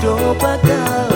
dopa girl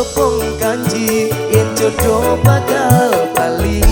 sopong kanji yen jodoh bakal bali.